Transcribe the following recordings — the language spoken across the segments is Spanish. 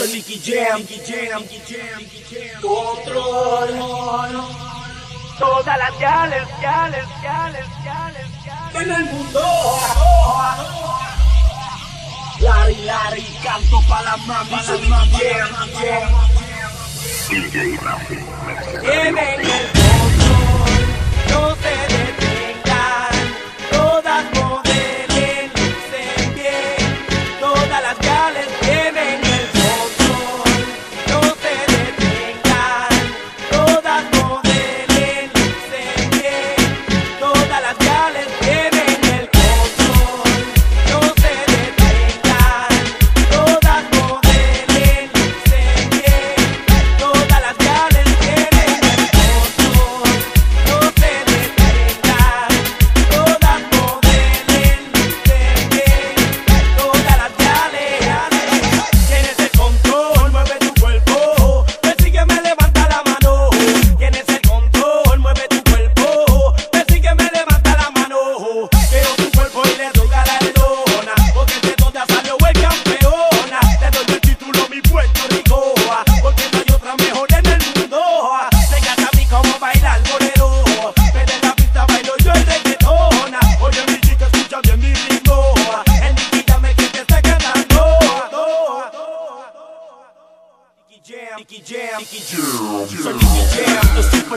soy Nicky Jam, Control, todas las gales, gales, gales, gales, gales. En el mundo, Larry, Larry, canto para la mami, Jam, Nicky Jam, Nicky Jam, Nicky Jam, Nicky Jam,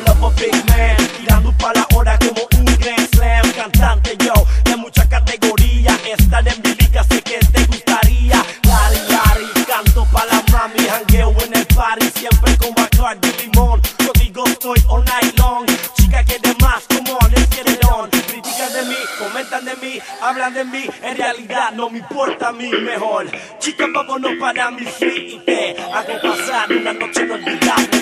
hablan de mí, en realidad no me importa a mí mejor. Chicas, vámonos para mi fin hago pasar una noche inolvidable.